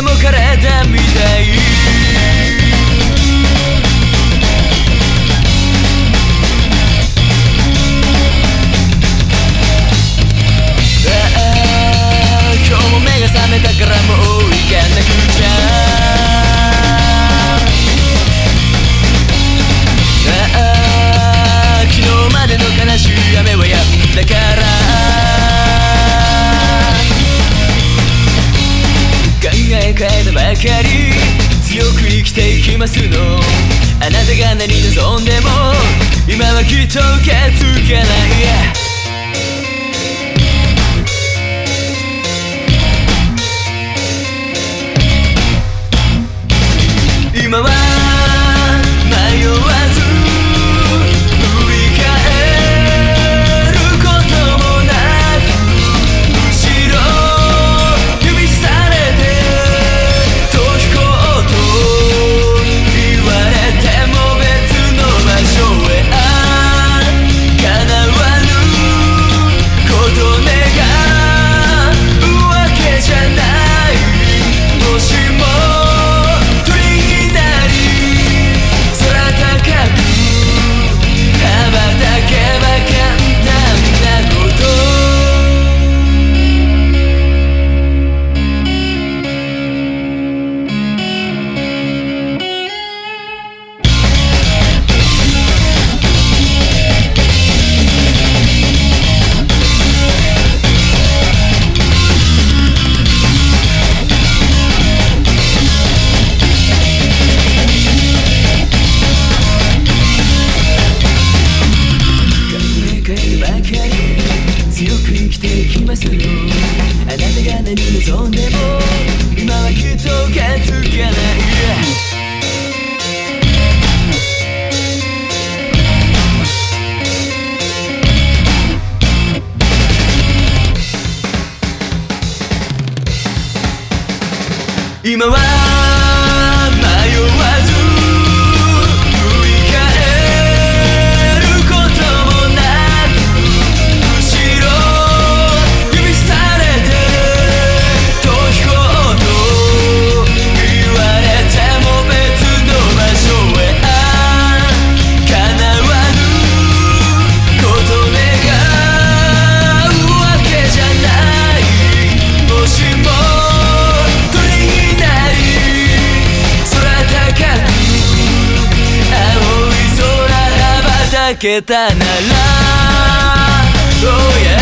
されてもう涙も枯れたみたいきていきますの。あなたが何望んでも今はきっと受け付けない。光強く生きていきますよあなたが何望んでも今はきっと受け付けない今はけたならそうや。